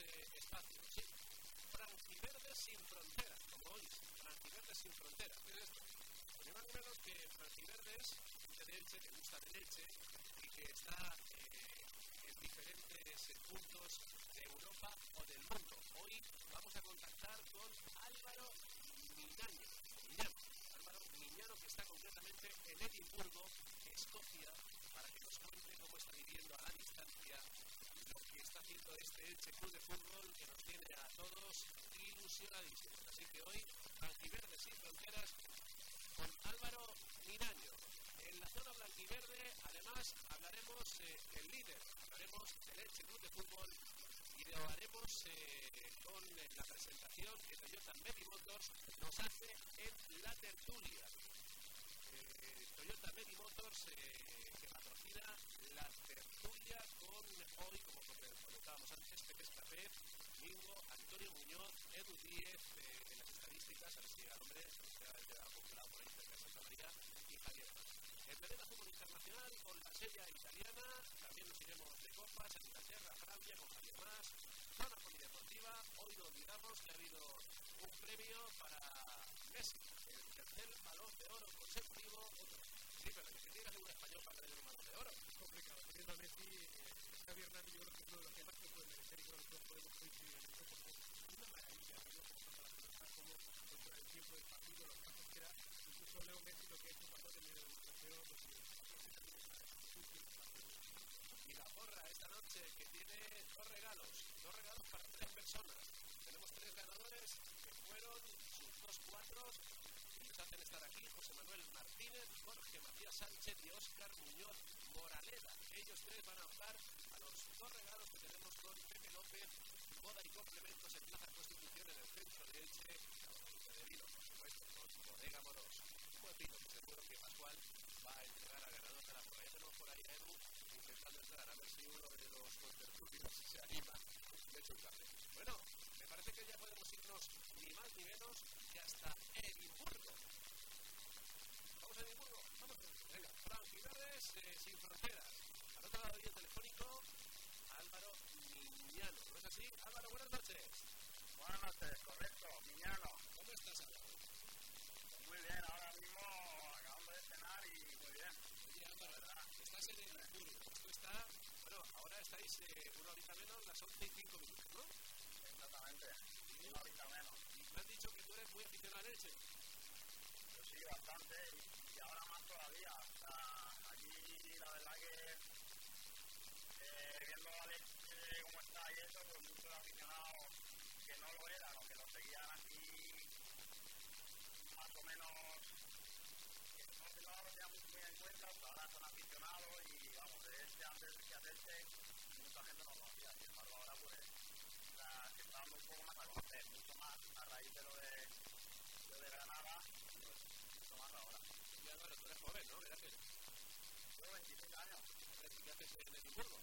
eh, espacio, sí. Franciverdes sin fronteras, como hoy, Franciverdes sin fronteras. ¿Qué es esto? Pues ni más ni menos que Franciverdes, de leche, que gusta de leche y que está eh, en diferentes puntos de Europa o del mundo. Hoy vamos a contactar con Álvaro Miñano. Álvaro Miñano, que está concretamente en Edimburgo, Escocia, para que nos cuente cómo está viviendo a la distancia lo que está haciendo este Elche Club de Fútbol que nos tiene a todos ilusionadísimos. Así que hoy, Blanquiverde sin fronteras, con Álvaro Miraño. En la zona blanquiverde, además, hablaremos eh, del líder, hablaremos del Elche Club de Fútbol y lo haremos eh, con la presentación que Toyota Medi Motors nos hace en la tertulia. Eh, Toyota Medi Motors eh, que patrocina la tertulia con hoy, como comentábamos antes, Pepe Escapé, Mingo, Antonio Muñoz, Edu Díez, en las estadísticas, a ver si el hombre se ha acumulado por ahí de Santa María y Javier en Verena Fútbol Internacional con la serie italiana, también nos iremos de copas en Inglaterra, Francia, con Javier Más, zona polideportiva. Hoy no olvidamos que ha habido un premio para Messi, el tercer balón de oro consecutivo. Sí, pero que tiene que un español para tener un balón de oro. Es complicado. Teniendo a Messi, eh, Javier Hernández, yo creo que es uno de los que más se puede merecer y creo que todos podemos coincidir en eso porque es una maravilla verlo la pelota, como dentro del tiempo del partido, los pasos que da. Incluso Leo Messi lo que ha hecho ha tenido el trofeo, que y la porra esta noche que tiene dos regalos, dos regalos para tres personas. Tenemos tres ganadores que fueron sus dos cuatro estar aquí José Manuel Martínez, Jorge Matías Sánchez y Óscar Muñoz Moraleda. Ellos tres van a optar a los dos regalos que tenemos con Pepe López, boda y complementos en Plaza Constitución en el centro de Elche, de vino, por supuesto, con Bodega Moros. Vino que seguro que Pascual va a entregar a ganador de la prueba. Tenemos por ahí a Edu intentando entrar, a ver si uno de los contertulios se anima. De hecho, un café. Bueno, parece que ya podemos irnos ni más ni menos que hasta Edimburgo. ¿Vamos a Edimburgo? Vamos. Venga, Franquiverdes eh, sin fronteras. Al otro lado del telefónico, Álvaro Miñano. ¿No es así? Álvaro, buenas noches. Buenas noches, correcto, Miñano. ¿Cómo estás, Álvaro? Muy bien, ahora mismo acabando de cenar y muy bien. Oye, Álvaro, estás en Edimburgo. Esto está, bueno, ahora estáis eh, una horita menos, las 11 y 5 minutos, ¿no? Exactamente, una horita menos. Me has dicho que tú eres muy aficionado a leche. Yo sí, bastante y ahora más todavía. O sea, aquí la verdad que eh, viendo a leche cómo está y eso, pues muchos aficionados que no lo eran o que lo seguían aquí más o menos que no lo tenían muy en cuenta, pues ahora son aficionados y vamos, de este antes que hacerse mucha gente no lo conocía, sin embargo ahora pues la, se está dando un poco más a conocer, mucho más a raíz de lo de, lo de Granada, pues mucho más ahora. Y Álvaro, tú eres joven, ¿no? ¿Qué haces? Yo 26 años. ¿Qué haces en Edimburgo?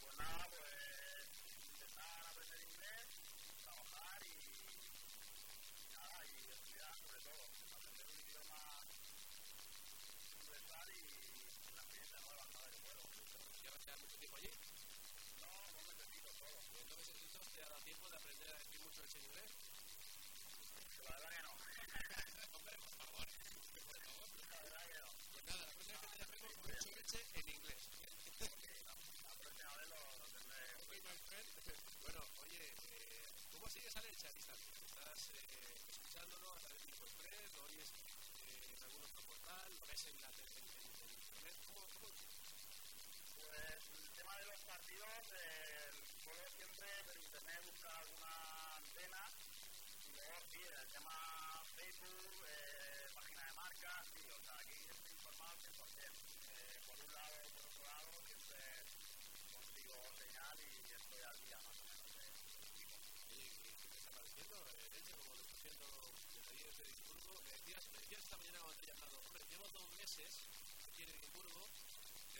Pues nada, pues intentar aprender inglés, trabajar y, y nada, y estudiar sobre todo, aprender un idioma universal y una experiencia nueva cada vez que puedo. ¿Ya vas a quedar mucho tiempo allí? No, no necesito todo. ¿Y en dos mesecitos te ha dado tiempo de aprender a decir mucho el inglés? La verdad que no. Hombre, por favor. Por favor. La verdad que no. Pues nada, la próxima vez que te aprendemos mucho leche en inglés. La próxima vez lo, tendré. Ok, my friend. Bueno, oye, eh, ¿cómo sigues a leche a distancia? ¿Estás eh, escuchándolo a través de Express? ¿Lo oyes eh, en algún otro portal? ¿Lo ves en, la, en, en, en internet? ¿Cómo, cómo? Pues tema de los partidos, eh, siempre por internet buscar alguna antena y luego sí, el tema Facebook, eh, página de marcas, sí, o sea, aquí estoy informado 100%. Eh, por un lado y por otro lado siempre consigo señal y estoy al día más o menos. Oye, ¿qué te está pareciendo? Eh, leche, como lo está haciendo desde ayer de Edimburgo. Me decías esta mañana cuando te he llamado, hombre, llevo dos meses aquí en Edimburgo,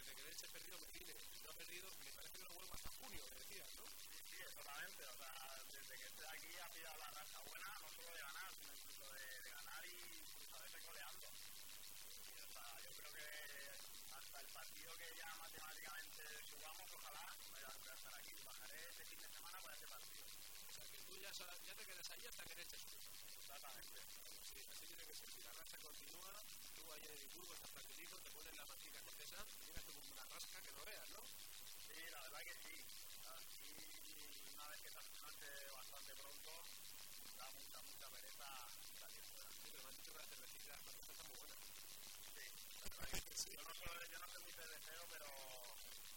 desde que Leche perdió me vine, no ha perdido, me parece que no vuelvo hasta junio, me decías, ¿no? Sí, exactamente. O sea, desde que estoy aquí ha pillado la racha buena, no solo de ganar, sino incluso de, de ganar y a veces goleando. Y, o sea, yo creo que hasta el partido que ya matemáticamente jugamos, ojalá, voy a, estar aquí. Bajaré este fin de semana para este partido. quedas, ya te quedas ahí hasta que le eches Exactamente. Sí, así tiene que ser. Si la racha continúa, tú ahí en Edimburgo estás tranquilito, te pones la mantica cortesa, tienes como una rasca que no veas, ¿no? Sí, la verdad que sí. Aquí, una vez que te noche bastante pronto, da mucha, mucha pereza salir fuera. Sí, pero me han dicho que la cervecita cerveza está muy buena. Sí, la verdad que sí. Yo no soy, yo no soy muy cervecero, pero,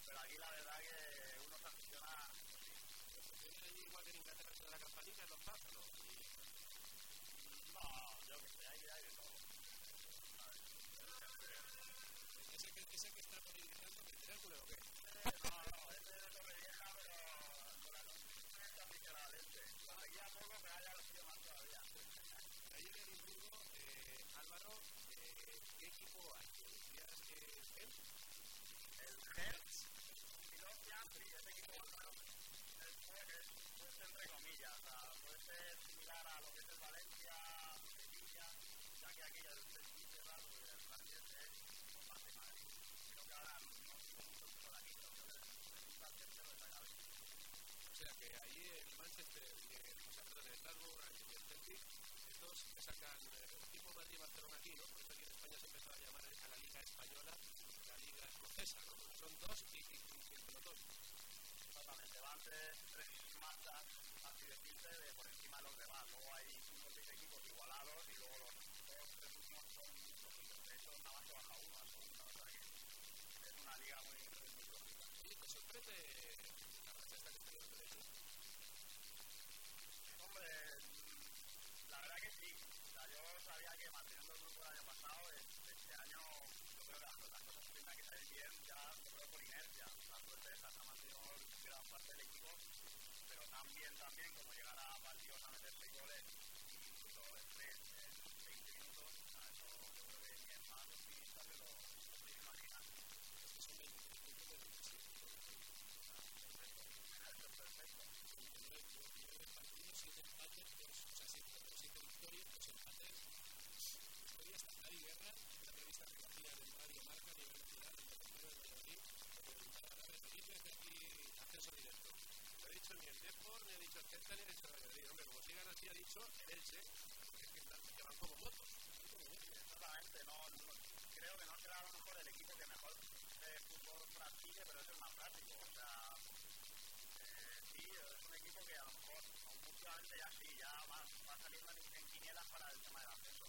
pero aquí la verdad que uno se aficiona. Pues tiene allí igual que en Inglaterra da la campanita en los pubs, ese que, está por ahí gritando, ¿que tiene el culo o qué? No, no, este es de Torrevieja, pero con la a poco, pero sido más todavía. Ahí en Álvaro, ¿qué equipo hay? ¿Decías que es? El Hertz, ese equipo o fuerte entre comillas, o sea, puede ser similar a lo que es el Valencia, Sevilla, ya que aquí el Sevilla es raro y el Manchester es más de Madrid. Creo que ahora no sigo mucho por aquí, creo que el segundo al tercero de la cabeza. O sea que ahí el Manchester y el, o sea, perdón, el Glasgow Rangers y el Celtic, estos que sacan eh, el equipo Madrid y Barcelona aquí, ¿no? Por eso aquí en España se empezó a llamar a la Liga Española la Liga Escocesa, ¿no? Porque son dos y, y, y entre los dos. Van tres, marchas, así decirse, de por encima de los demás. Luego hay cinco o seis equipos igualados y luego los dos, tres últimos son flojitos. De hecho, nada más que baja uno a segunda, o sea que es una liga muy, muy, muy flojita. Oye, ¿te sorprende la racha esta que está llevando el equipo? Hombre, la verdad que sí. O sea, yo sabía que manteniendo el grupo el año pasado, es- parte del equipo, pero tan bien también como llegar a partidos a meter seis goles, dicho ni el Depor, ni he dicho el Celta, ni he dicho Valladolid. Hombre, como sigan así, ha dicho el Elche, que, están, que van como motos. Exactamente, no, no- creo que no será a lo mejor el equipo que mejor eh, fútbol practique, pero es el más práctico. O sea, eh, sí, es un equipo que a lo mejor últimamente ya sí, ya va, va saliendo en, quinielas para el tema del ascenso.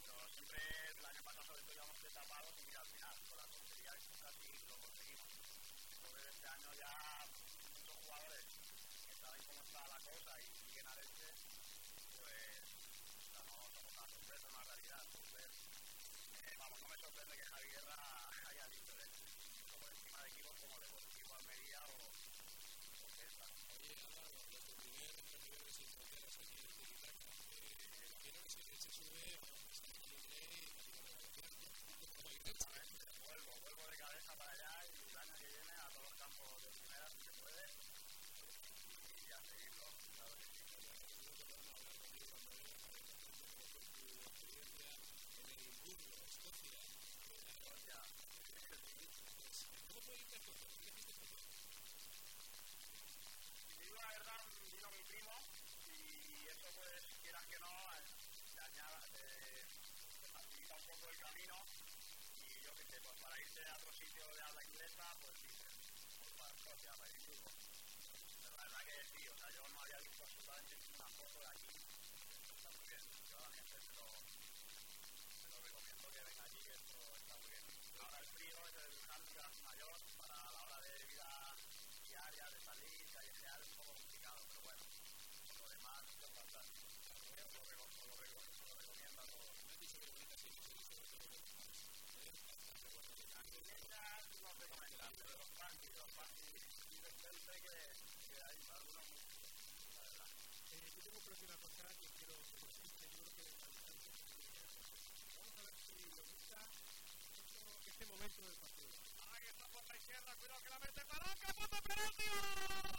Pero siempre el año pasado sobre todo íbamos de y mira al final, con la tontería que casi lo conseguimos. Entonces este año ya muchos jugadores que cómo está la cosa y siguen al este, pues o sea, no somos una sorpresa, una realidad. Entonces, eh, vamos, no me sorprende que Javi Guerra haya dicho de incluso por encima de equipos como Deportivo Almería o, o Celta. Oye, Álvaro, nuestro primer entrenador de Sin Fronteras aquí en Tiricaca, eh, imagino que si el Elche sube, vamos a estar en el Rey y la Liga de Valenciano. Exactamente, vuelvo, vuelvo de cabeza para allá y el año que viene a todos los campos de primera si se puede y a seguirlo, claro que sí. Ya. ¿Cómo fue irte a Escocia? ¿Qué hiciste en Escocia? Si te digo la verdad, vino mi primo y eso pues, quieras que no, eh, te añada, te, te el camino y yo qué sé, pues para irte a otro sitio de habla inglesa, pues dices, pues para Escocia, para. Pero la verdad que sí, o sea, yo no había visto absolutamente ninguna foto de aquí, está muy bien, yo a la gente se lo, se lo recomiendo que venga allí, que esto está muy bien. Ahora el frío es el handicap mayor para la hora de vida diaria, de salir, callejear, es un poco complicado, pero bueno, por lo demás, es fantástico. Yo lo, reco- lo reco- lo recomiendo a todos. Me has dicho que bonita sí, sí, sí, sí, sí, sí. Las finestas no sé comentar, pero los parties, los parties, dicen siempre que, que hay algunos muy chulos, la verdad. Quiero Vamos a ver si gusta este momento del partido. Ahí está por la izquierda, cuidado que la mete Palanca, punto penalti.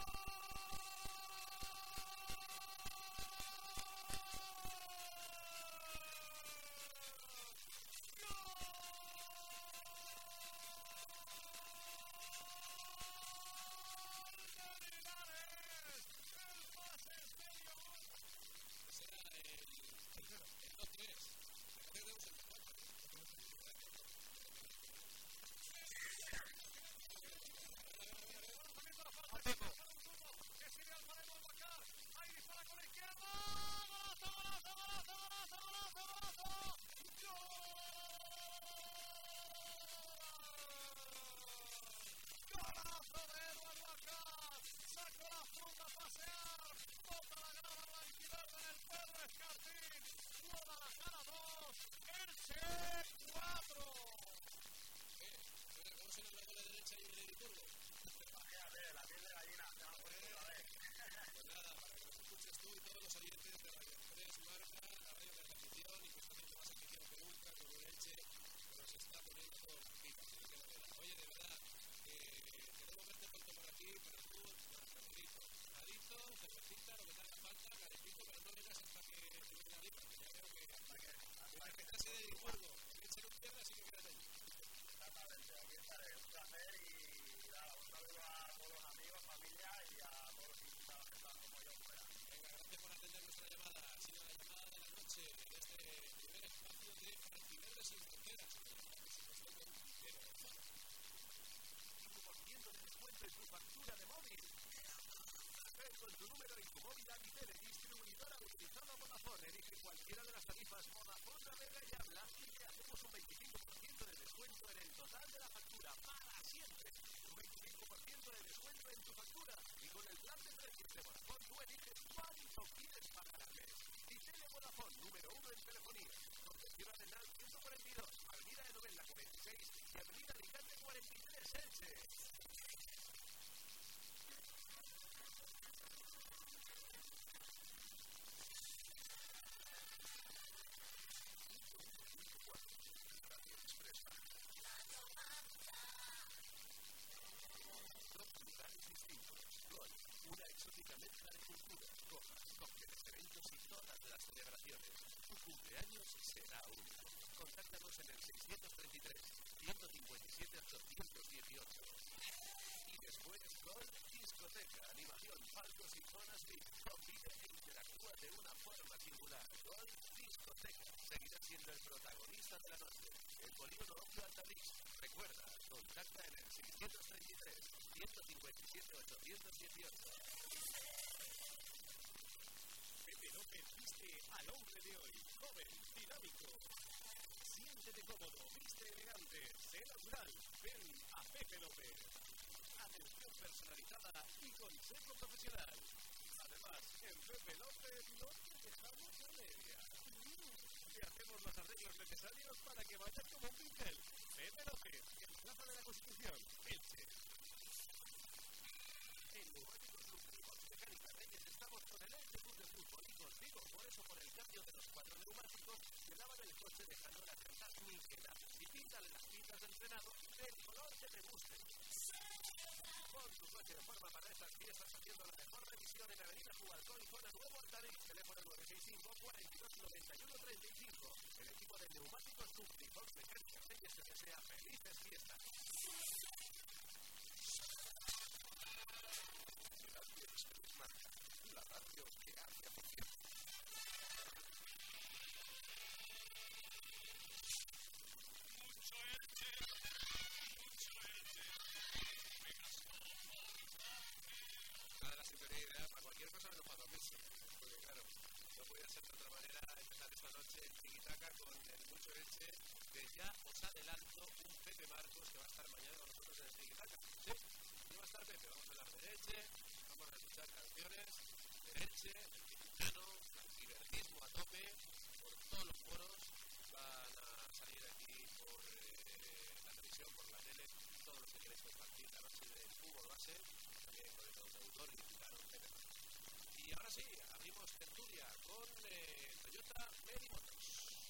senses. Palcos y zonas VIP. Convive e interactúa de una forma singular. Gol Discoteca seguirá siendo el protagonista de la noche. El polígono Ocio Altavix. Recuerda, contacta en el 633 157 818. Pepe López viste al hombre de hoy, joven, dinámico. Siéntete cómodo, viste elegante, sé natural. Ven a Pepe López. Atención personalizada y consejo profesional. Además, en Pepe López no te dejamos a media. Y hacemos los arreglos necesarios para que vayas como un pincel. Pepe López, en Plaza de la Constitución, Elche. En Neumáticos Lucas Mecánica Reyes estamos con el Elche Club de Fútbol y contigo. Por eso, por el cambio de los cuatro neumáticos, te lavan el coche dejando las llantas níquelas y píntale las pintas del frenado del color que te guste. Pon tu coche de forma para estas fiestas haciendo la mejor revisión en Avenida Jubalcón, zona Nuevo Altariz, teléfono 965 42 91 35. El equipo de neumáticos Dupli Box Mecánica Reyes te desea felices fiestas. La radio que hace ser de otra manera empezar esta noche en Tiquitaca con el mucho Elche, que ya os adelanto un Pepe Marcos que va a estar mañana con nosotros en el Tiquitaca. Sí, no va a estar Pepe, vamos a hablar de Elche, vamos a escuchar canciones de Elche, del Quintano, divertismo a tope, por todos los foros, van a salir aquí por eh, la televisión, por la tele, todos los que queréis compartir la noche del fútbol base, también con el autor y Pepe Marcos. Y ahora sí, abrimos tertulia con eh, Toyota Mary Motors.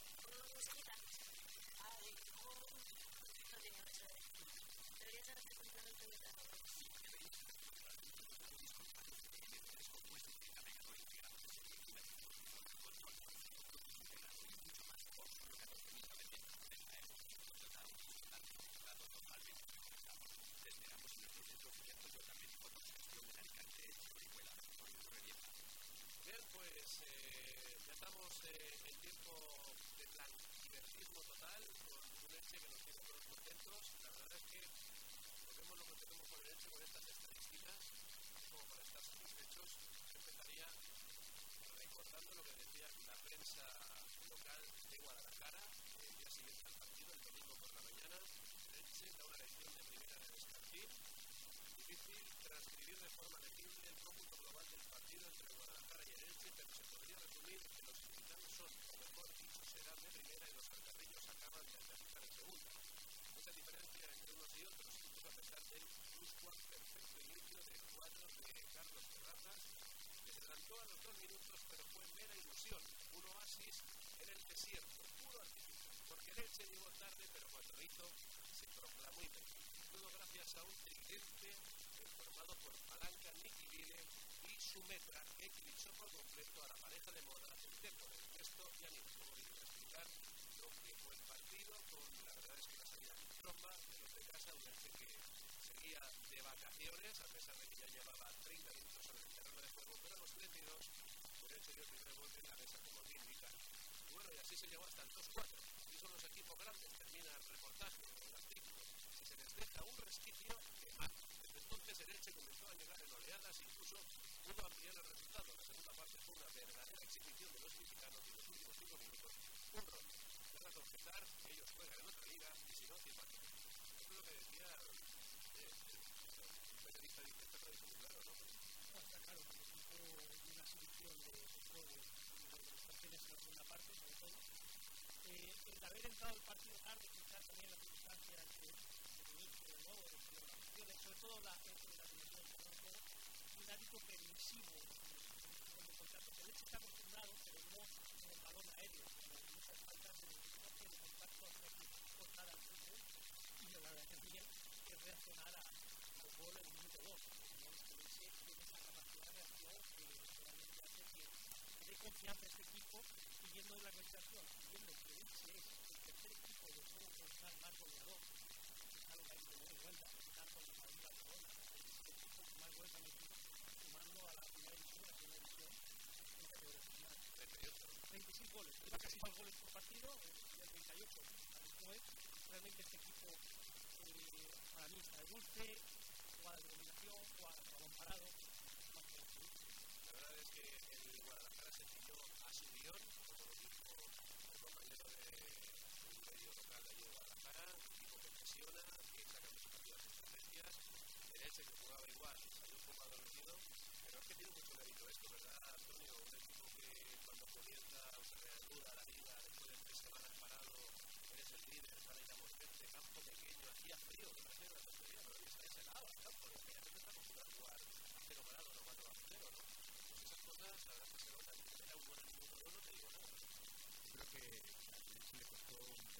Contentos. La verdad es que nos vemos lo que tenemos el Elche con estas estadísticas, como para estar satisfechos. Empezaría recordando lo que decía la prensa local de Guadalajara el día siguiente al partido, el domingo por la mañana. El Elche da una lección de primera de Escartín. Difícil transcribir de forma legible el cómputo global del partido entre Guadalajara y el Elche, pero se podría resumir que los gitanos son, o mejor dicho, serán de primera y los alcarreños acaban de aterrizar en segunda. Mucha diferencia entre unos y otros, a pesar del pluscual perfecto inicio del cuadro de Carlos Terrazas, que se adelantó a los dos minutos, pero fue mera ilusión, un oasis en el desierto, puro artificio, porque el Elche llegó tarde, pero cuando lo hizo, se proclamó invencible. Todo gracias a un tridente formado por Palanca, Nicky Vile y su metra que eclipsó por completo a la pareja de moda del tiempo del texto y animo. Como digo, explicar lo que fue el partido con la verdad es que la salida de tromba de los de casa, un que día de vacaciones, a pesar de que ya llevaba 30 minutos sobre el terreno de juego, pero los 32 derecho y el primer gol en la mesa como que indica. Y bueno, y así se llegó hasta el 2-4. Y son los equipos grandes, termina el reportaje el artículo. Si se les deja un resquicio, que más. Desde entonces el Elche comenzó a llegar en oleadas, incluso pudo ampliar el resultado. La segunda parte fue una verdadera exhibición de los mexicanos y los últimos cinco minutos, un rol. Para confesar ellos juegan en otra liga y si no. Esto es lo que decía eh, el periodista de está muy claro, ¿no? No, está claro que el equipo de una selección de juego y de prestaciones en la segunda parte, sobre todo. Eh, el haber entrado el partido tarde, quizás también las circunstancias de, inicio, de, de las sobre todo la, la terreno de juego, y un hábito permisivo en el que hecho está acostumbrado, pero no en el balón aéreo, muchas faltas en el deporte de contacto que al fútbol, y la verdad que también es reaccionar al gol en el minuto 2. Tiene esa capacidad de acción que realmente hace que, que a este equipo y viendo la organización, y viendo que ese es el tercer de juego en cuenta, han la primera división, la primera división en categoría final. 26 goles, lleva casi más goles por partido, el 38 después, realmente este equipo eh, para mí está de dulce, juega de dominación, juega de balón parado. La verdad es que el Guadalajara se pilló a su guion, como lo dijo el compañero de un medio local de allí de Guadalajara, un equipo que presiona, que saca sus partidas estrategias, Elche que jugaba igual, salió un poco adormecido, pero es que tiene mucho mérito esto, ¿verdad, Antonio? Un equipo que cuando comienza se reanuda la liga, después de tres semanas parado, eres el líder para ir a Mosquete, campo pequeño, hacía frío, que parecía una tontería, pero hoy está helado el campo, porque la gente está acostumbrada a jugar a parado, no cuatro a cero, ¿no? Pues esas cosas, la verdad es que se notan, que te un buen minuto, no te digo. Yo creo que al Elche le costó un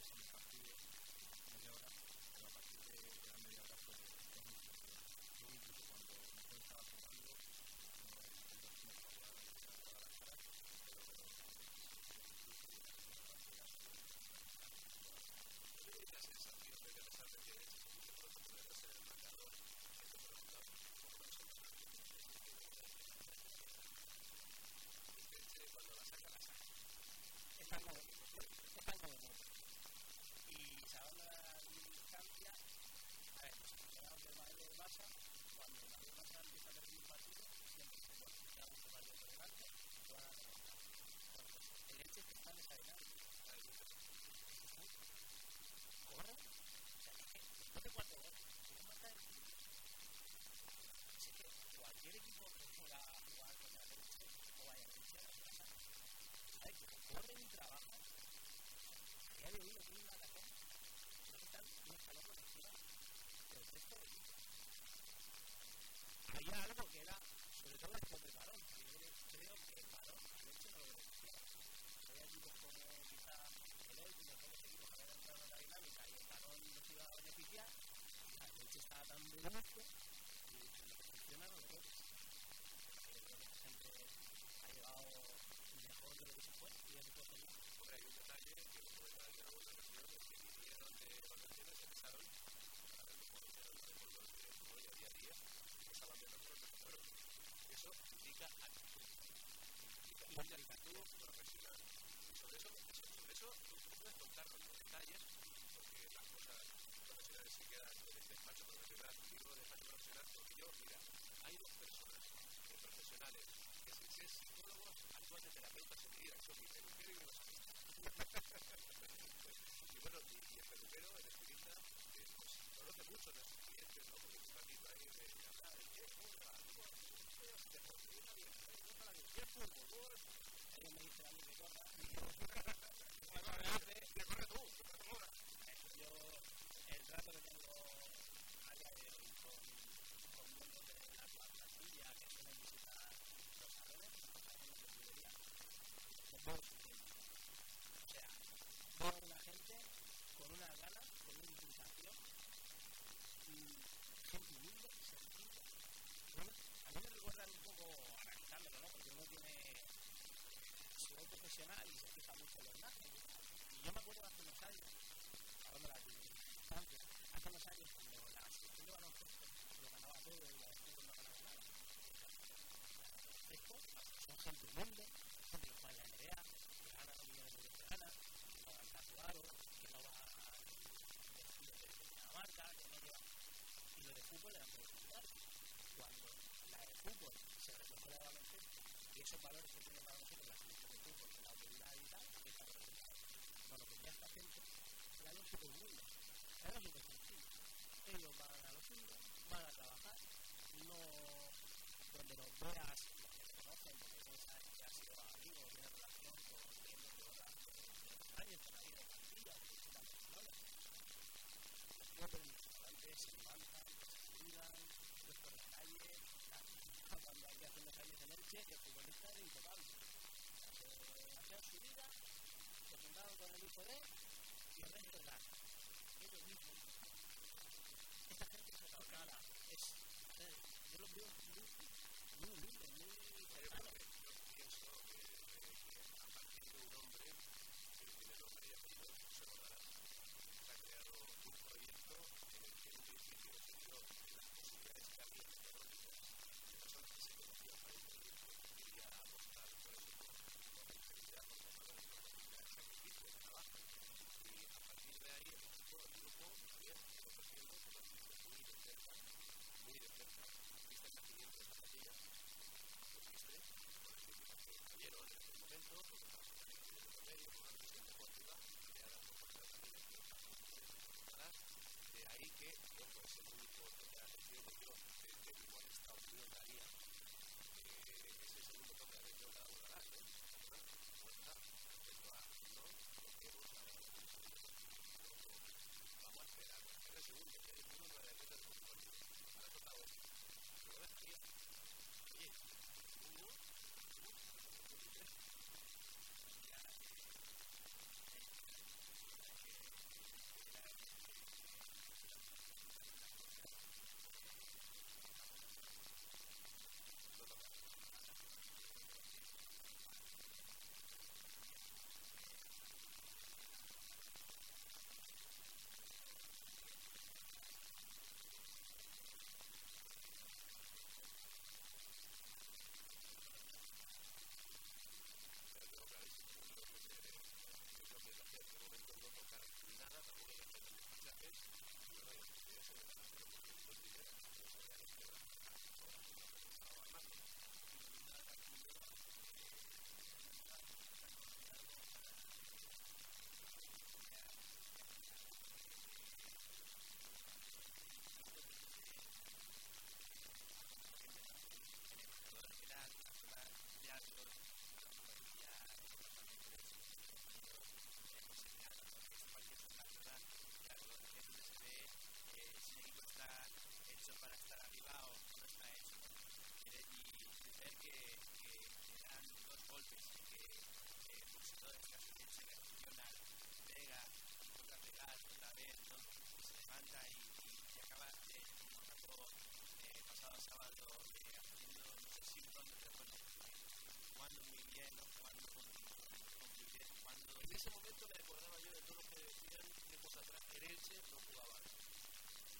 son mi peluquero y bueno, y, el peluquero, el estilista, pues conoce mucho de sus clientes. Porque es un ratito ahí de, hablar, de qué, cómo va, cómo de portuguesa, bien, no para bien, qué fútbol, ¿no? Ellos me dicen a mí que corra. Que ese valor que tiene para nosotros la similitud, porque la autoridad y tal, que está representada. Bueno, pues ya está gente, la ley súper buena, la ley súper sencilla. Ellos van a los indios, van a trabajar, no donde los veas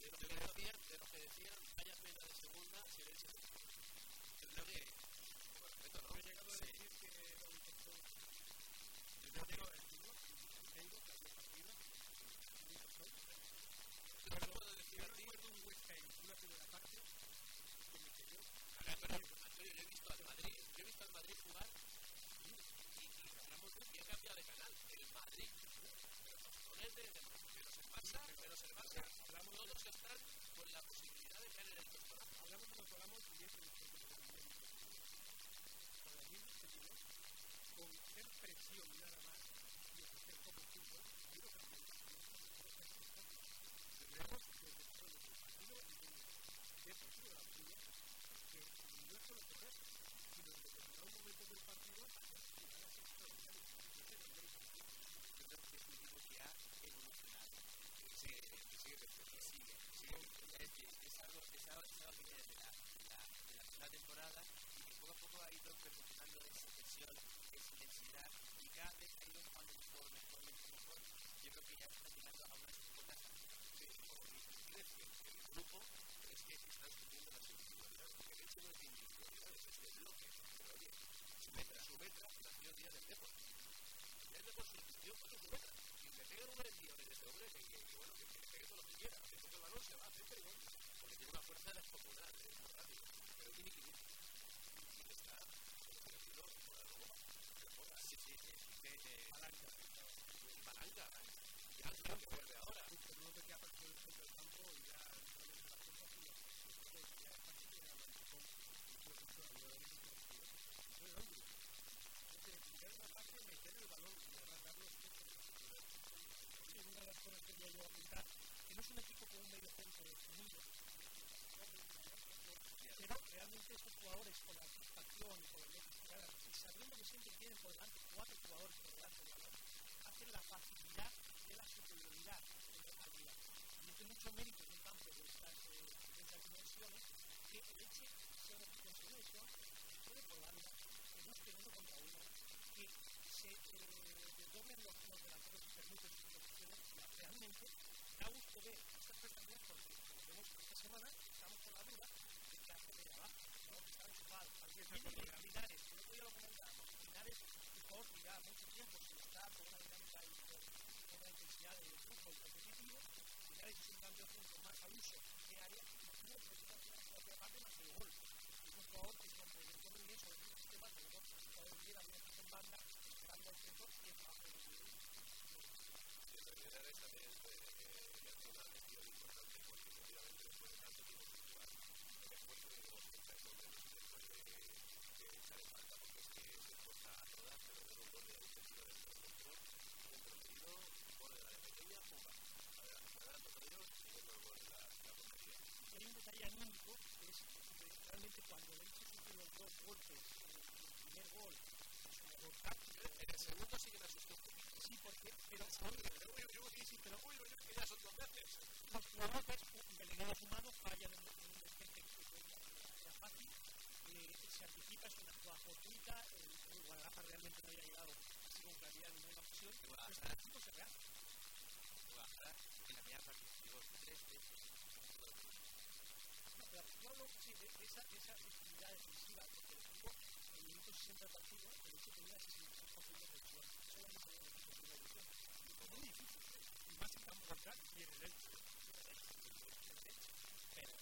de lo que le decían, lo que decían, vaya pena de segunda, silencio. Yo creo que, por respeto, ¿no? He llegado a decir que era un texto. Yo creo que el tipo, tengo que hacer partida, mucho sol. Yo recuerdo un West Ham, una primera parte, que me pero, yo he visto al Madrid, yo he visto al Madrid jugar y, y, y, y ha cambiado de canal. El Madrid, pero los de, estar, pero se hablamos, todos están con la posibilidad de tener el doctorado. Hablamos de doctorado y es temporada y que poco a poco ha ido perfeccionando esa tensión, esa intensidad y cada vez ha ido jugando mejor, mejor, mejor. Yo creo que ya está llegando a unas cotas que crees que el grupo es que se está subiendo las individualidades, porque el hecho no es de individualidades, es de bloques, pero oye, su metra, su metra, nació el día del Depor. El Depor surgió con su metra. Y le pegan un buen día desde hombre que, bueno, que, que, que eso lo que quiera, que el balón se va, siempre y bueno. Tiene una fuerza descomunal, es muy rápido. Pero tiene 500. Y está, por decirlo, por la ropa. Sí, sí, sí. Palanca. Palanca. Ya, claro, que vuelve ahora. No te queda para el centro del campo y ya no le das cuenta que después ya es fácil que hagan con los jugadores y los Entonces, hombre, es que primero una parte meter el balón y arrancarlo es una de las cosas que yo voy a apuntar, que no es un equipo con un medio centro unido, realmente estos jugadores con la anticipación y con el y sabiendo que siempre tienen por delante cuatro jugadores por delante del balón, hacen la facilidad de la superioridad arriba. Y es de mucho mérito en un campo de estas, eh, de estas dimensiones que el Elche sea una dimensión que puede por banda, que no esté uno contra uno, que se eh, desdoblen los, los delanteros y permiten sus posiciones. Realmente da gusto ver estas prestaciones porque, vemos esta semana, estamos con la duda de que hace de abajo, ¿no? que está enchufado. Tiene Linares, que el otro día lo comentábamos, Linares, jugador que ya mucho tiempo se está con una dinámica y con una intensidad de fútbol competitivo, Linares es un cambio centro más al uso de área y tuvo que ser una propia parte más de gol. Es un jugador que se complementó muy bien sobre todo sistema, que luego se puede venir a en banda, esperando al centro y el trabajo de los Linares también le hace una lesión importante porque efectivamente después de tanto tiempo sin jugar, después de dos menos después de, de echar en falta porque es que se esfuerza a todas, pero ver un gol de un sentido de control, centro medido, borde de la pequeña, pumba. Adelante con ellos y viendo el gol de la, la portería. Hay un detalle anímico que es que realmente cuando el Elche sufre los dos golpes, el primer gol, En el segundo sí que me asustó un. Sí, porque, pero, sí, pero uy, uy, que ya son dos veces. Los jugadores, delegados humanos, fallan en un despeje que era fácil, se anticipa, es una jugada fortuita, el, el Guadalajara realmente no había llegado así con claridad en ninguna ocasión, pero este equipo se real. Guadalajara en la primera parte llegó tres veces. No, pero yo hablo de, esa, efectividad defensiva, porque el equipo en el minuto 60 del partido, el hecho tenía 66% de posición, solamente en el equipo de la división. Es muy difícil, y más en campo contrario y en el Elche. Pero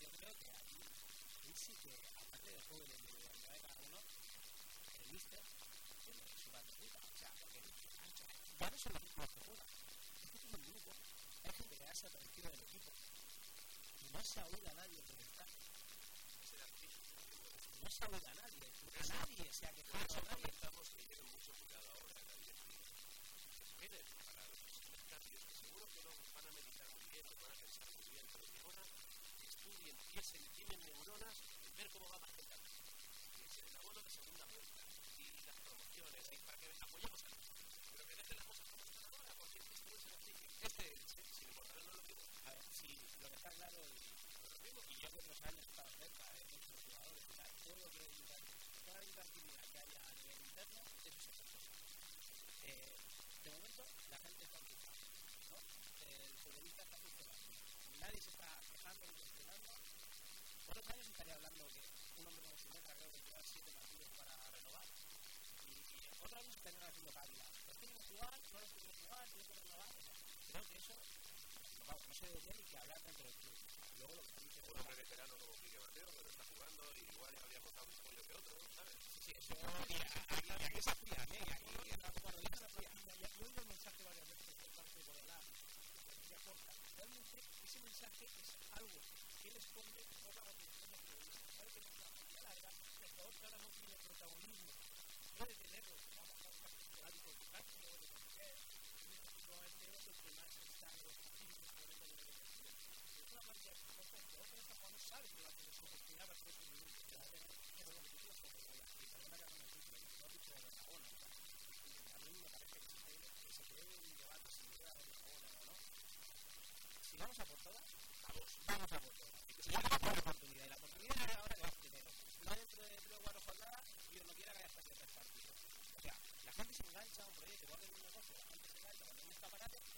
yo creo que aquí, ahí sí que, aparte del juego de la individualidad de cada uno, el míster tiene su partida. O sea, porque no son los que juegan. Este es un grupo, hay gente que hace atractiva del equipo. Y no se aúda a nadie por estar. No se aúda a nadie. A nadie se ha quejado. Por eso comentamos que tienen mucho cuidado ahora en la directiva. Que esperen para los cambios, que seguro que lo van a meditar muy bien, lo van a pensar muy bien, pero que ahora estudien, piensen, tienen neuronas en ver cómo va a marcar el es abono de segunda vuelta y las promociones, y para que apoyemos a Pero que dejen las cosas como están ahora, porque es que esto no es así. Este, sin importar, no lo digo. A ver, si lo que está claro y, y yo que otros años he estado cerca de muchos jugadores, o sea, todo lo que toda la que haya a nivel interno, eso hace. Eh, de momento, la gente está ocupada, ¿no? El futbolista está funcionando. Nadie se está quejando ni cuestionando. Por otros años estaría hablando que un hombre como Simetra creo que lleva siete partidos para renovar. Y, y otros años estarían haciendo cabida. Los tienen que jugar, no los tienen que jugar, tienen que renovar. Creo que eso, vamos, no se debería ni que hablar dentro del club. Luego lo que Un hombre veterano como Quique Mateo, que lo está jugando, y igual habría costado un pollo que otro, ¿sabes? Sí, eso, y aquí se apoyan, ¿eh? Aquí, cuando dicen la ya he oído el mensaje varias veces por parte de Borolá, ya corta. Realmente ese mensaje es algo que él esconde toda la atención de periodistas. Sabe que nuestra plantilla larga, el jugador que ahora no tiene protagonismo, puede tenerlo, vamos a buscar el hábito de Castro, de Moisés, y probablemente es el que más está en los partidos en el momento de la elección. Es una plantilla que el jugador que está jugando sabe que va a tener su oportunidad para hacer su minuto. Pero lo que tú tienes que hacer, y perdona que haga un ejemplo, y no dicho de Barcelona, a mí me parece que se, que se cree un debate si vamos a por todas, vamos, vamos a por todas. Si vamos a la oportunidad, y la oportunidad es ahora que vas primero. No dentro de tres cuatro jornadas, y no quiera que haya hasta tres partidos. O sea, la gente se engancha a un proyecto, igual que un negocio, la gente se engancha cuando hay un escaparate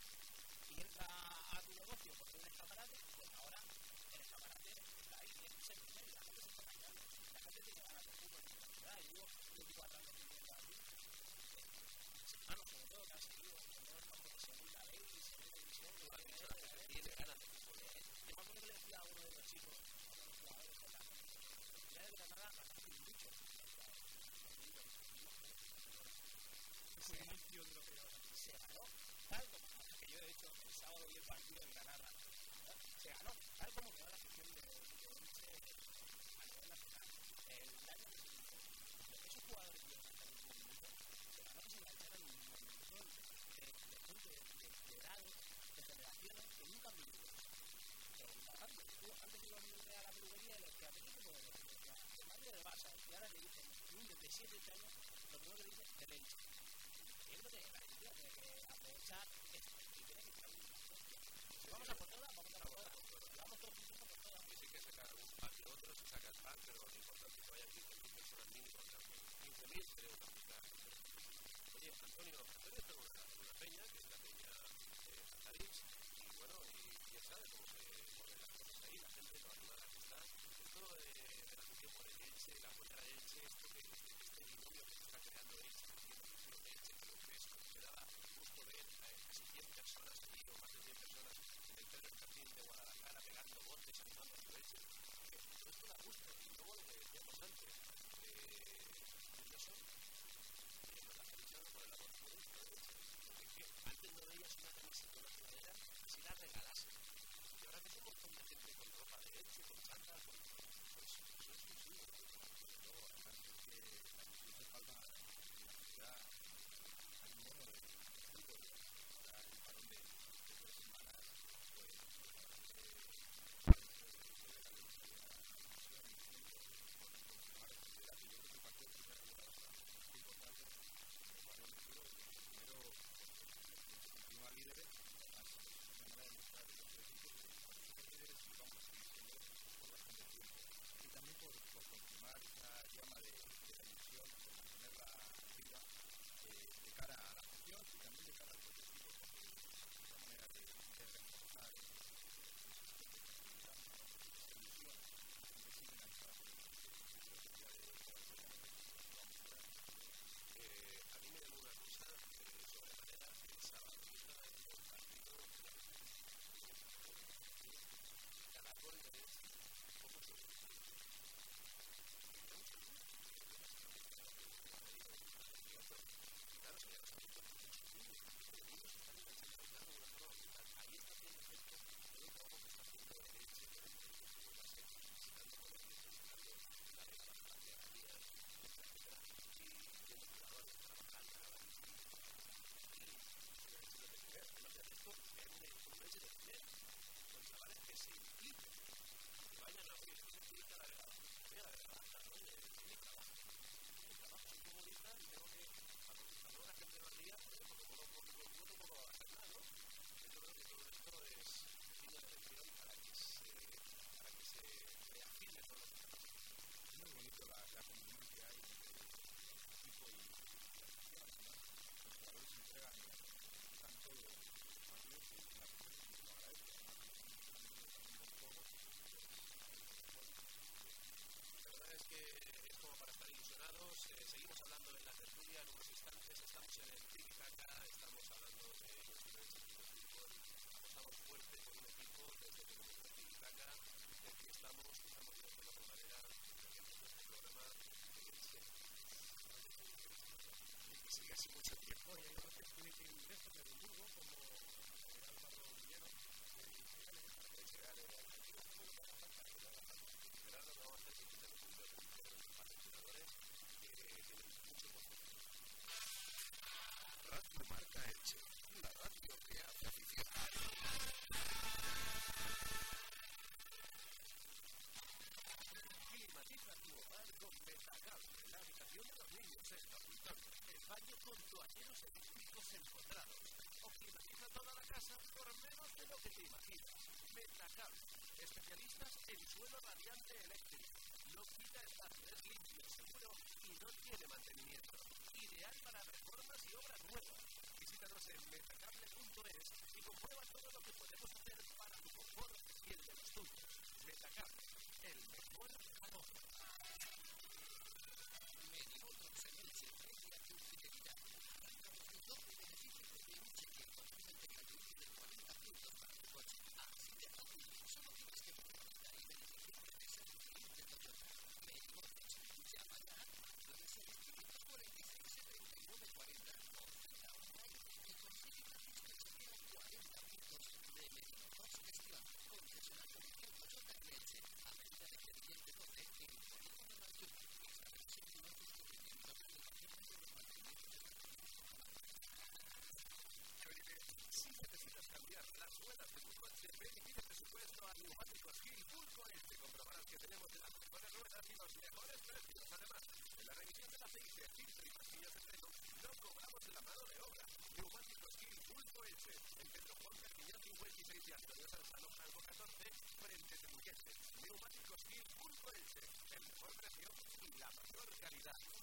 el suelo radiante eléctrico. No quita espacio, es limpio, seguro y no tiene mantenimiento. Ideal para reformas y obras nuevas. Visítanos en Meta los mejores precios. Además, en la revisión del aceite, filtro y pastillas de freno, no cobramos la mano de obra. Neumáticos Gil Pulso Elche, en Pedro Juan Carpillán 56 y Antonio Salzano Franco 14, frente Trujete. Neumáticos Gil Pulso Elche, el mejor precio y la mayor calidad.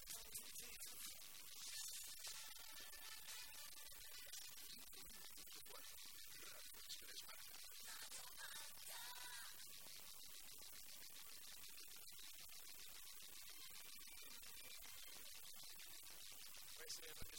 says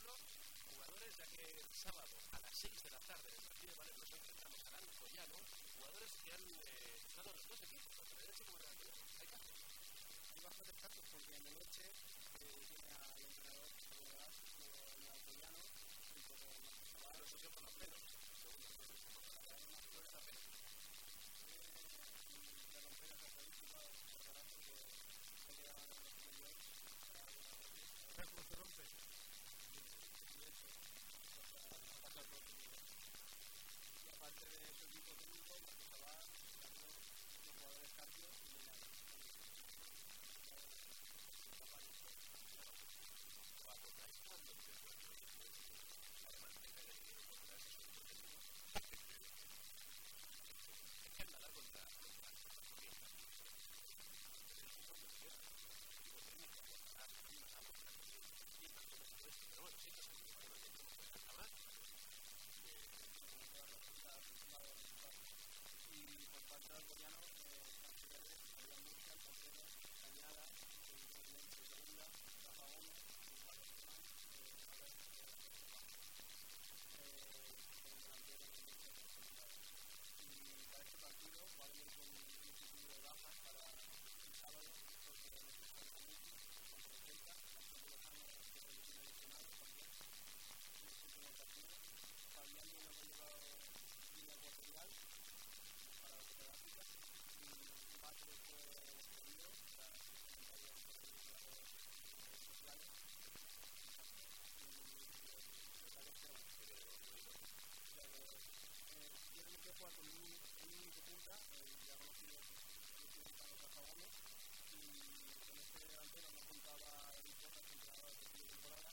ejemplo, jugadores de aquel sábado a las 6 de la tarde en el partido de Valencia nos enfrentamos al Alcoyano, jugadores que han eh, estado los dos equipos, tanto de derecho como de la Hay casos. Hay bastantes casos porque en la noche eh, llega Con un, un único punta, eh, ya conocido los acabados, y con este delantero no contaba el importa que eh, entraba de la temporada.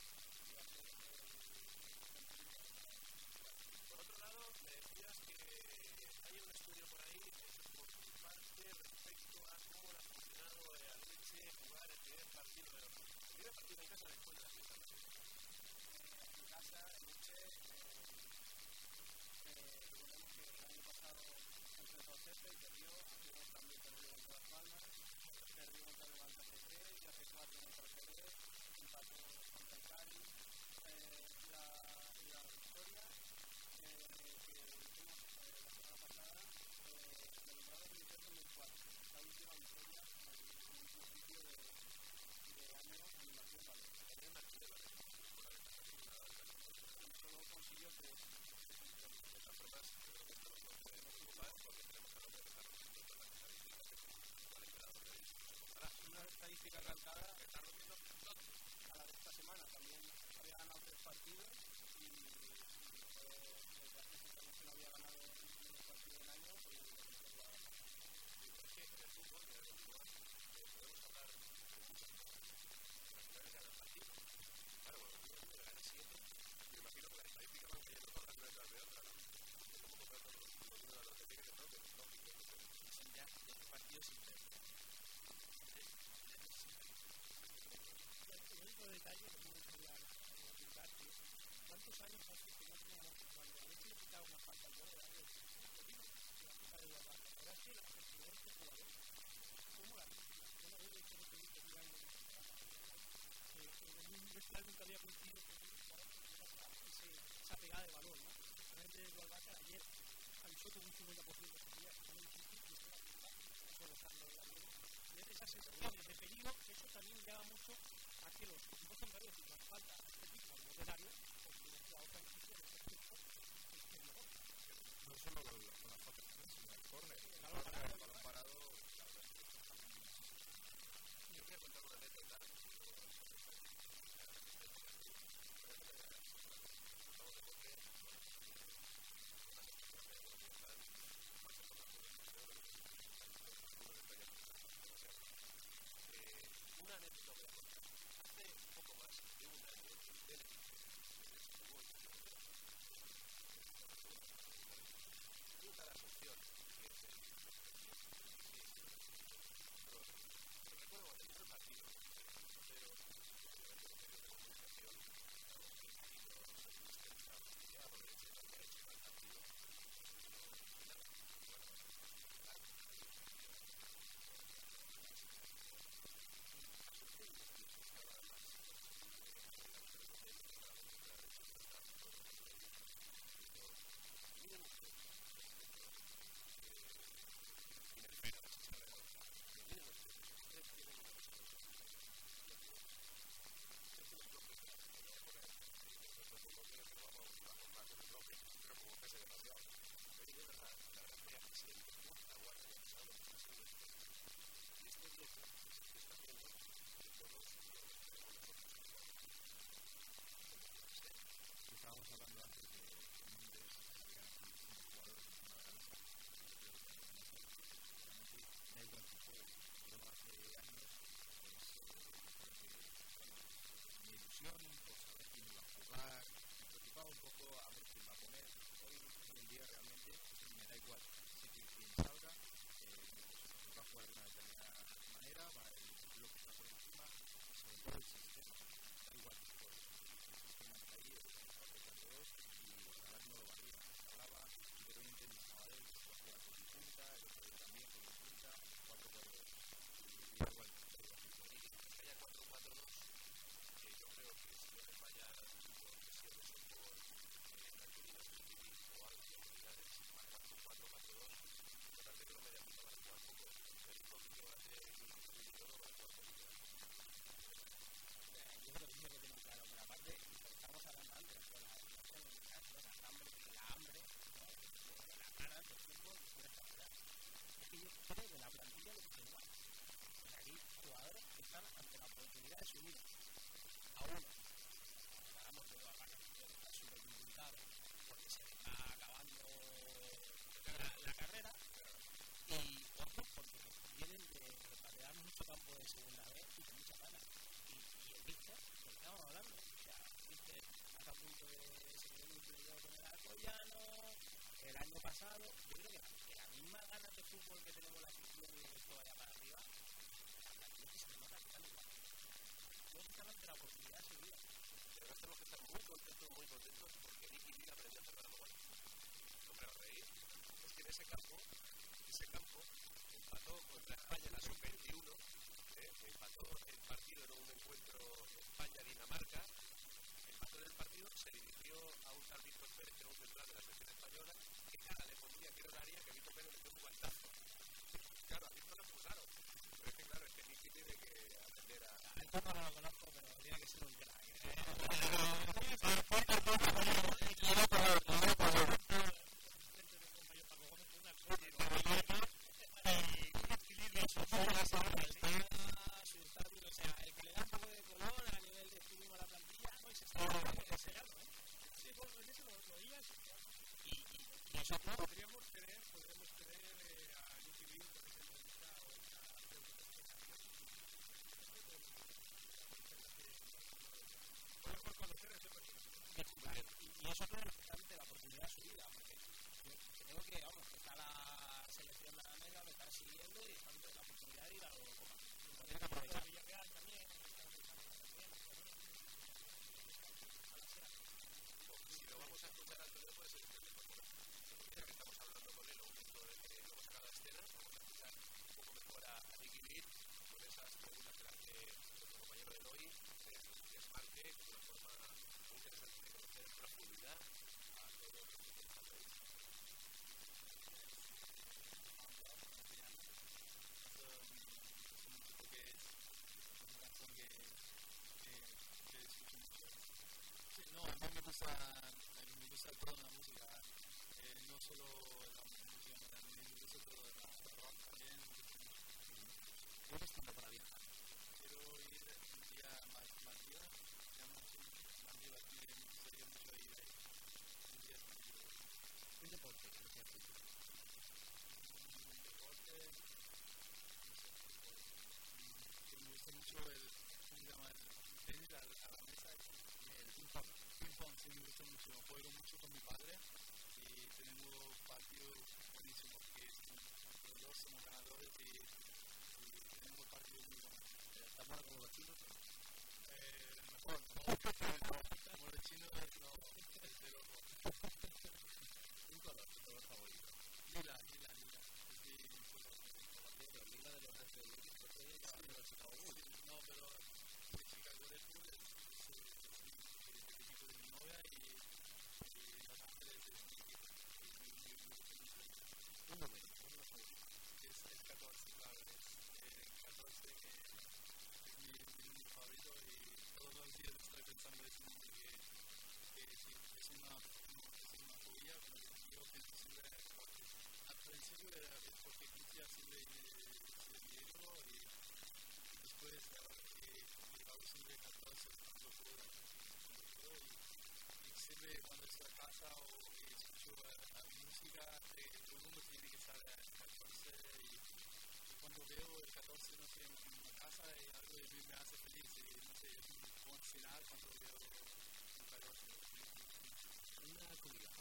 Por otro lado, me decías que hay un estudio por ahí por tu parte respecto a cómo le ha funcionado eh, a Leche jugar el primer partido de la El primer partido en casa después de la fiesta. En casa, Leche. Pepe, que dio, hace también perdió contra Las Palmas, perdió contra Levante hace tres, y hace cuatro contra Jerez, empató contra Cali, eh, la estadísticas está a la de esta semana también había ganado tres partidos y, eh, había ganado detalle que ¿cuántos años hace que no cuando habéis solicitado una falta de hora de la cocina, la falta de la barra, ahora sí la ¿cómo la ves? Yo te dice especial nunca había coincidido esa pegada de valor, ¿no? Realmente de Guadalajara un 50% de seguridad, que no de la vida. Esas sensaciones de eso también llama mucho no. No solo la falta, sino el córner. El balón parado. a un Francisco Pérez, que era un central de la selección española, que nada, le ponía que era área que Víctor Pérez le dio un guantazo. Claro, a Víctor lo expulsaron. Pero es que claro, es que Nicky tiene que atender a... Esto no lo conozco, pero tiene que ser un crack. ¿eh? Podríamos tener, podríamos tener a por ejemplo, o conocer. Y eso es la oportunidad subida, porque creo que, vamos, que está la selección de la me siguiendo y están la oportunidad de ir que. que estamos hablando con el aumento de que un poco mejor a, Nicky Britt con esas preguntas que hace nuestro compañero de hoy, que es Marte, de una forma muy interesante de conocer en profundidad a todos los. No, a mí me gusta, a mí me gusta toda la música solo la música, también incluso todo el rock también. Es para viajar? Quiero ir un día a Maldivas, digamos, Maldivas tiene sería mucho ir ahí. Un día deporte no sea deporte, me gusta mucho el, ¿cómo? El a la mesa. El ping-pong. Sí, me gusta mucho. Juego mucho con mi padre tenido partidos buenísimos, que los dos somos ganadores y, y tenemos partidos muy buenos. ¿Estamos mal como los chinos? Eh, mejor, no, como los chinos no, desde luego. Un color, tu color favorito. Lila, lila, lila. Sí, por la de los FDI, no, pero yo pienso que al principio de la vez porque inicia así de miedo y después la verdad que llegaba siempre a casa estando fuera y siempre cuando estoy a casa o escucho la música todo el mundo tiene que saber el 14 y cuando veo el 14 no sé en la casa algo de mí me hace feliz y no sé es un final cuando veo el 14 automatically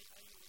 Betis, ya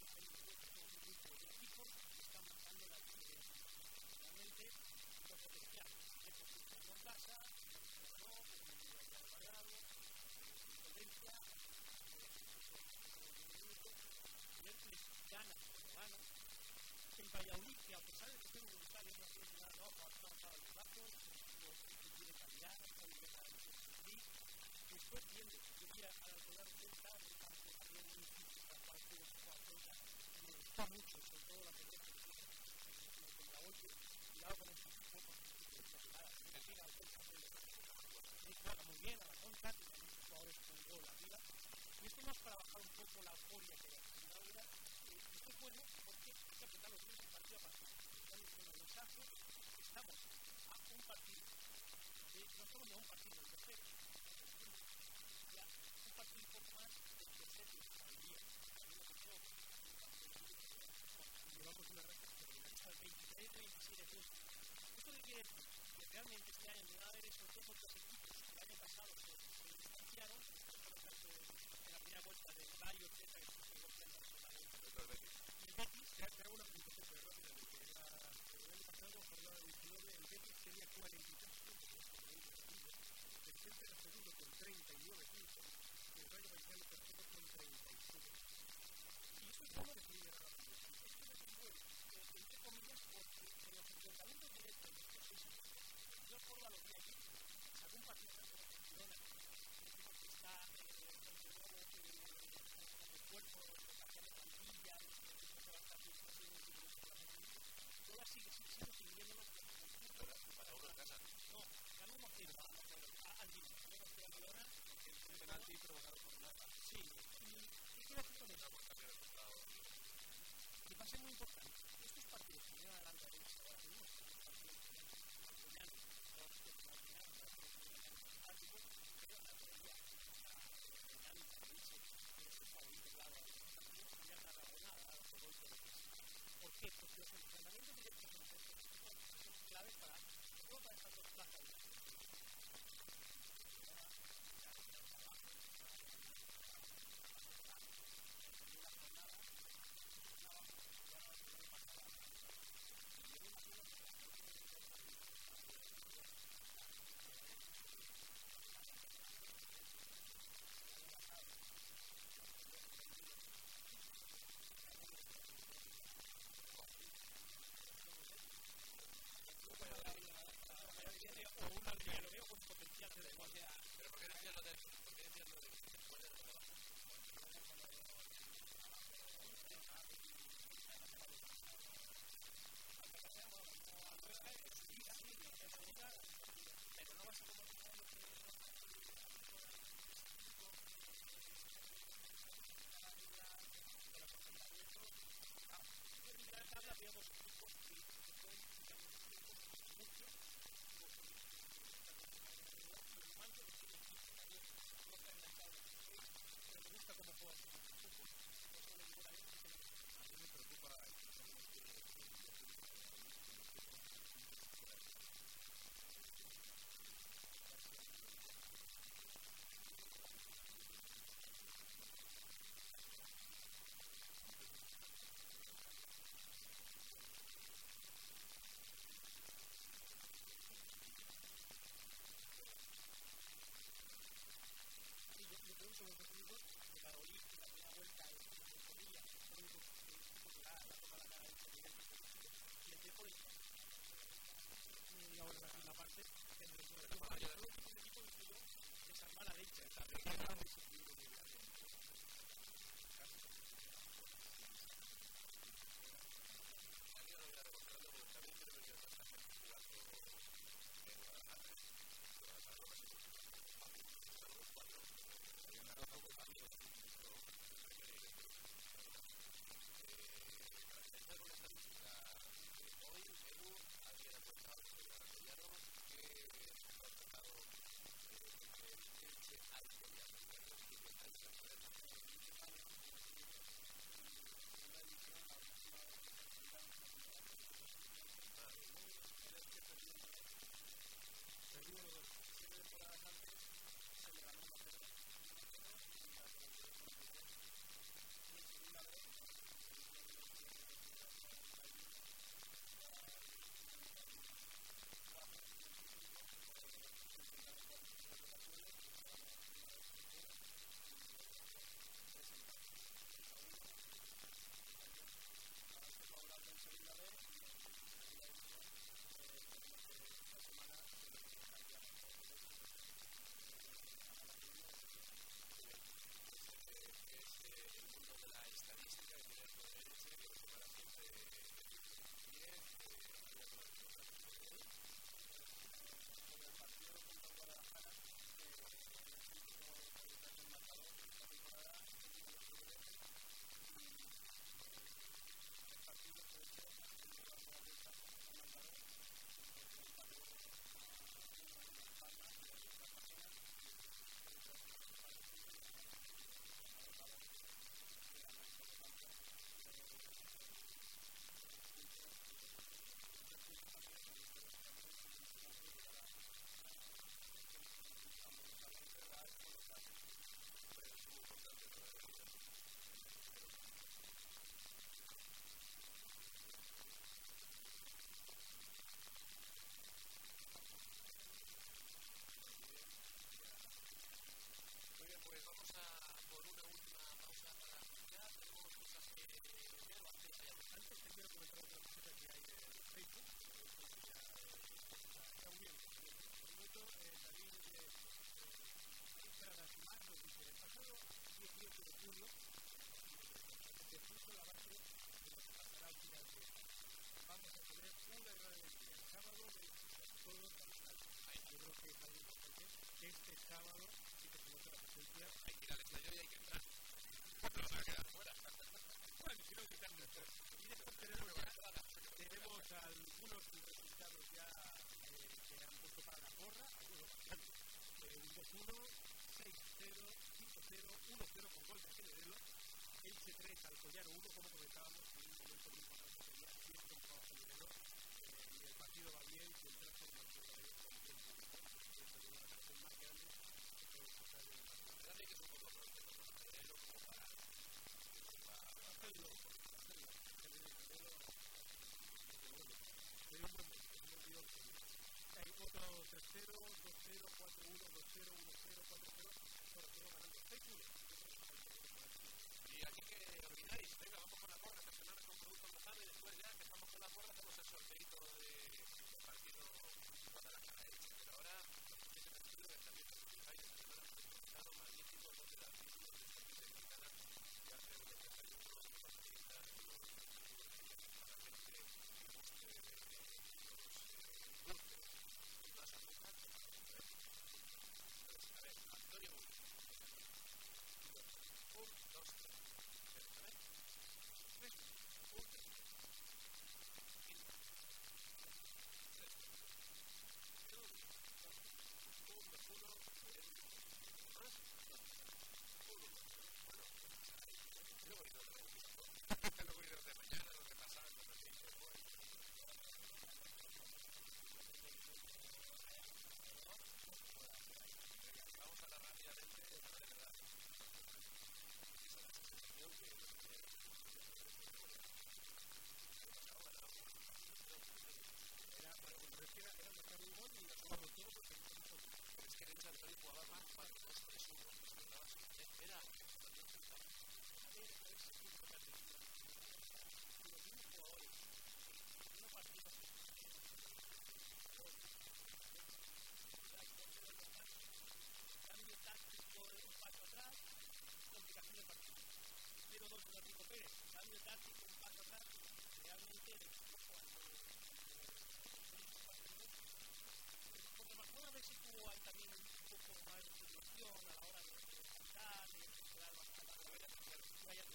a la hora de descansar, de recuperar las carreras, que vayan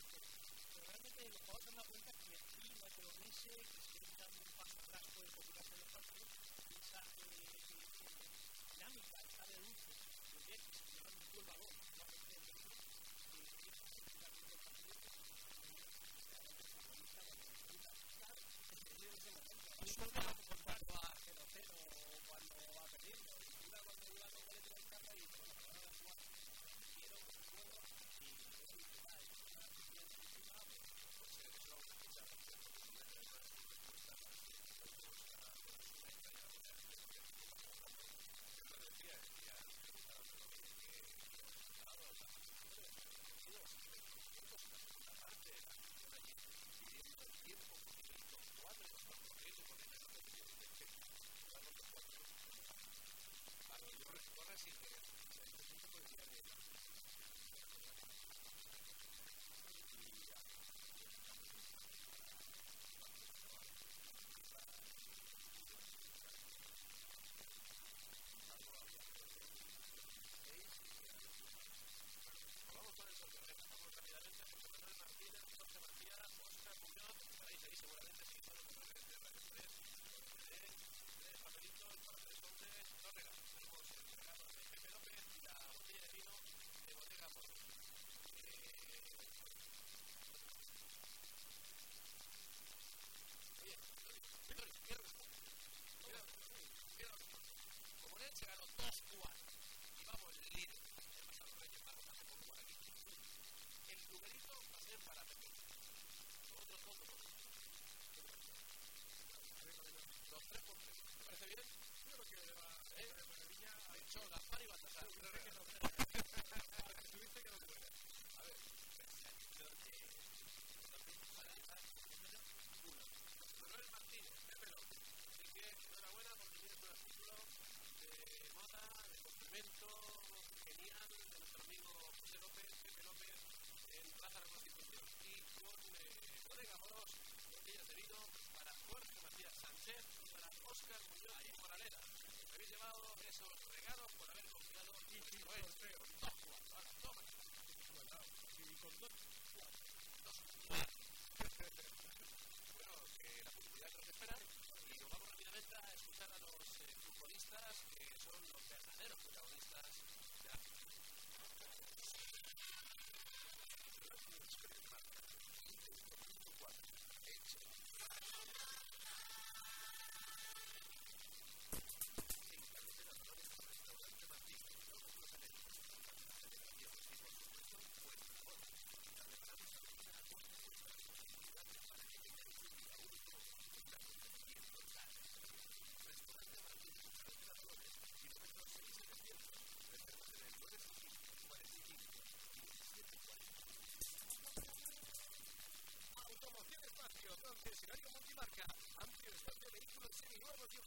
Pero realmente los jugadores se dan cuenta que aquí no te lo dice, que un paso atrás por el de los partidos, esa dinámica, esa de dulce, que es que no es un valor. cuando va perdiendo, cuando de la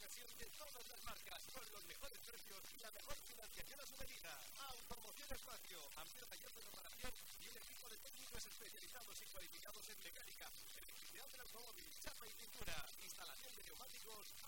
de todas las marcas con los mejores precios y la mejor financiación a su medida. Automoción Espacio, amplio taller de reparación y un equipo de técnicos especializados y cualificados en mecánica, electricidad del automóvil, chapa y pintura, instalación de neumáticos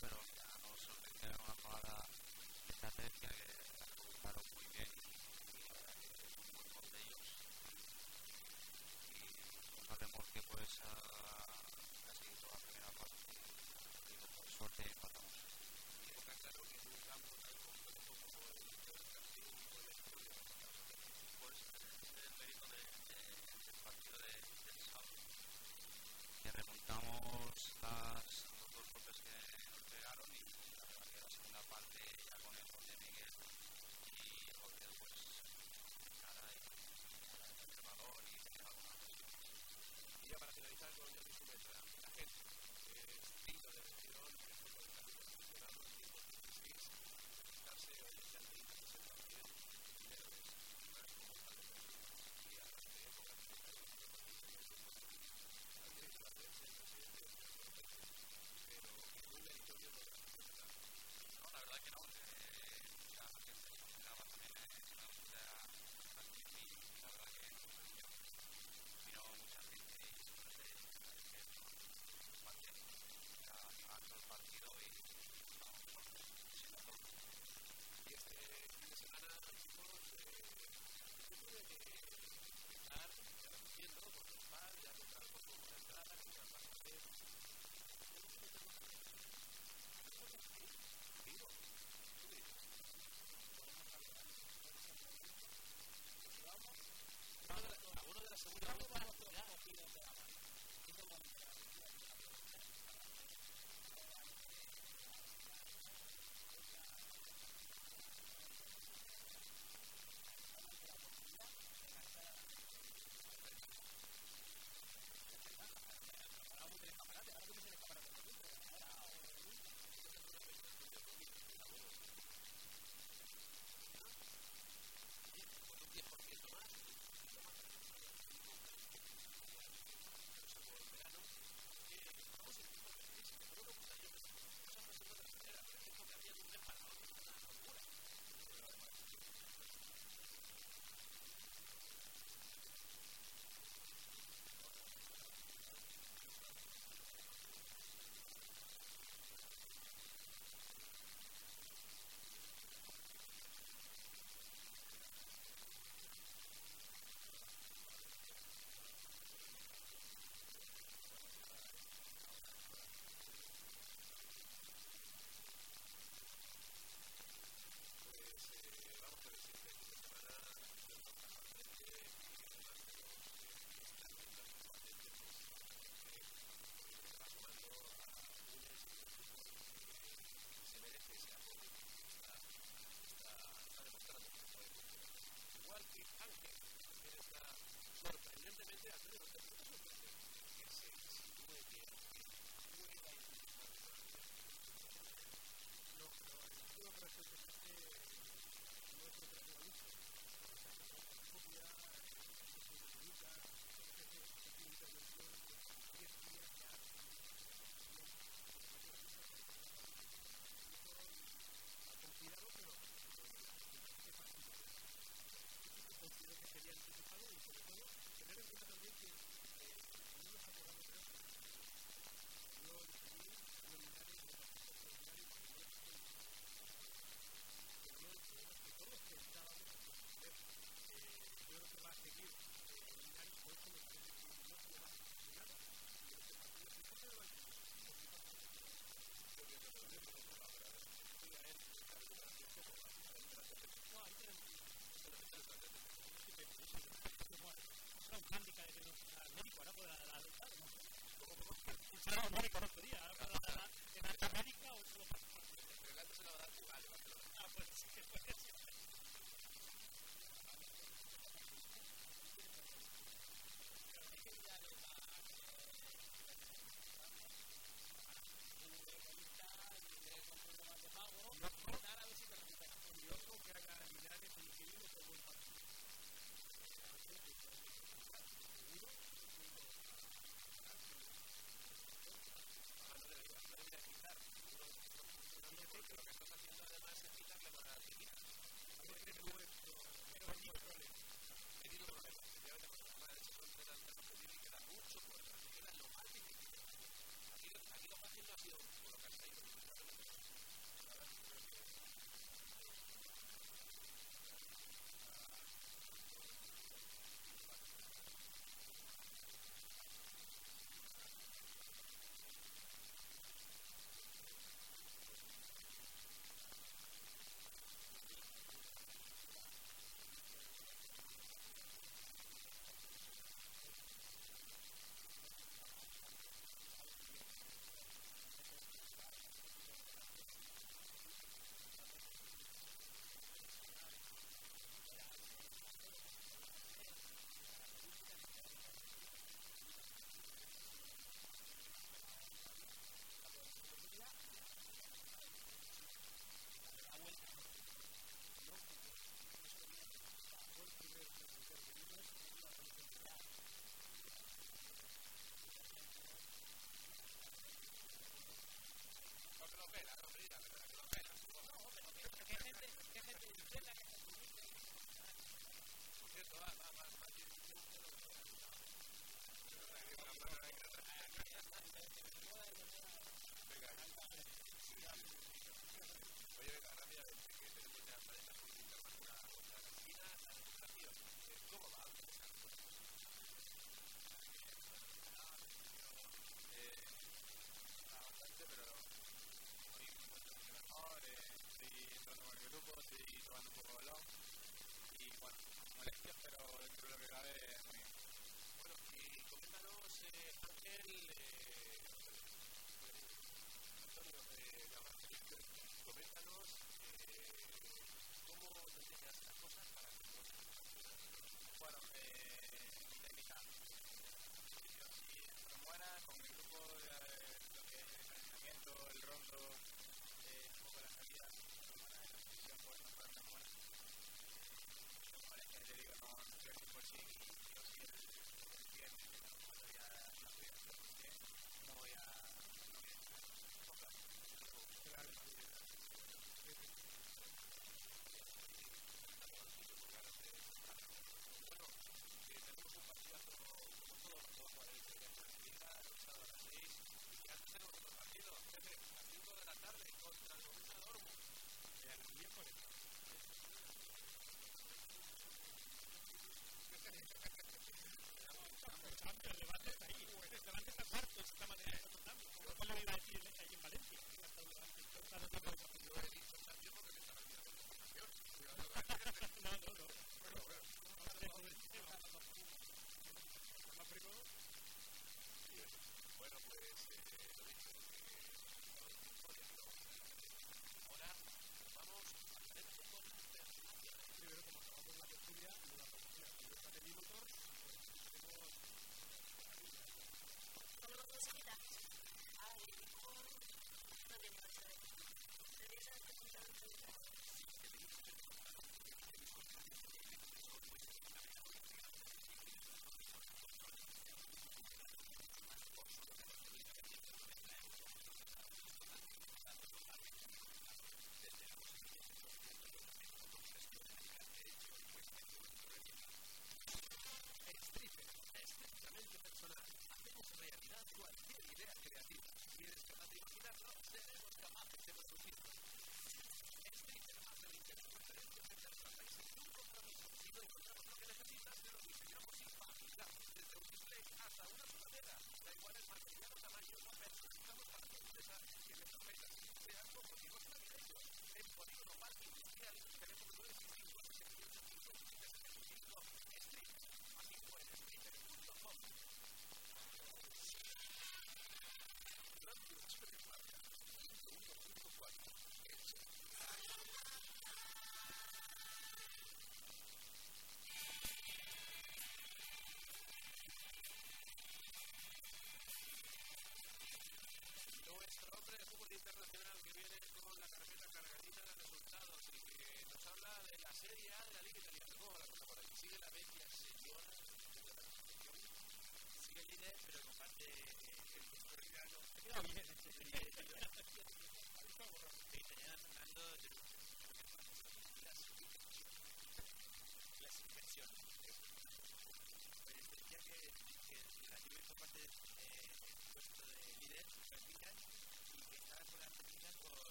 pero ya nos una jugada de estrategia que la muy bien y la que de ellos. Y no vemos que pues.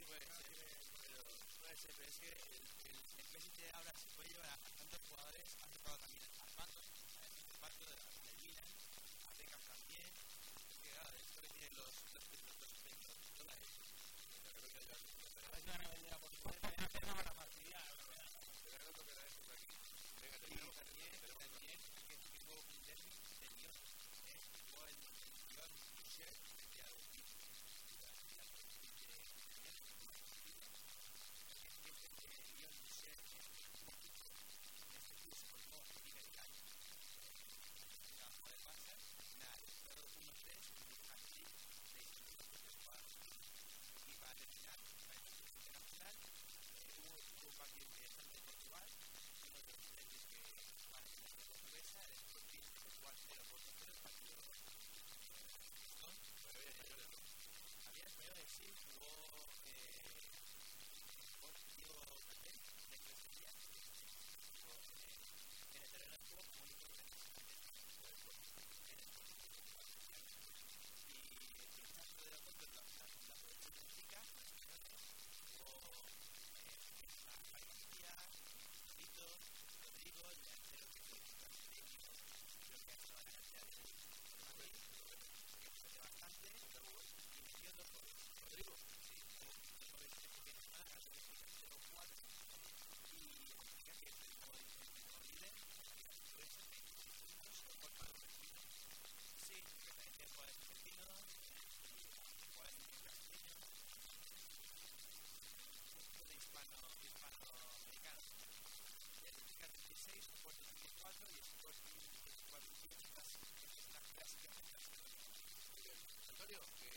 sí, puede ser. Pero puede ser, pero es que el, el, el PSG ahora se puede llevar a tantos jugadores, ha tocado también Dios.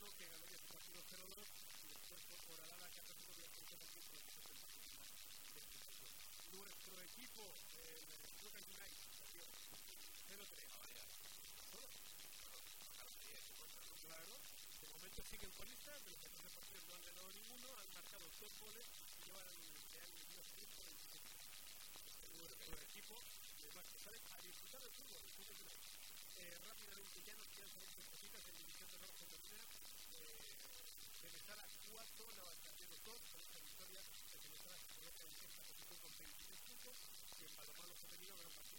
Lozano, que ganó 18-0-2 y después Coralá la catástrofe de este la Nuestro equipo, el Brooklyn United, perdió 0-3. Claro, de momento siguen polistas, de los 14 partidos no han ganado ninguno, han marcado dos goles y llevan a la Universidad de los. El equipo de Marcos Sárez a disfrutar del fútbol, el fútbol rápidamente, ya nos quedan muchas cositas en División de Norte Tercera. Venezuela 4, Navarro Top, con esta victoria, Venezuela se coloca en sexta posición con 26 puntos, y en Palomar los Femeninos, gran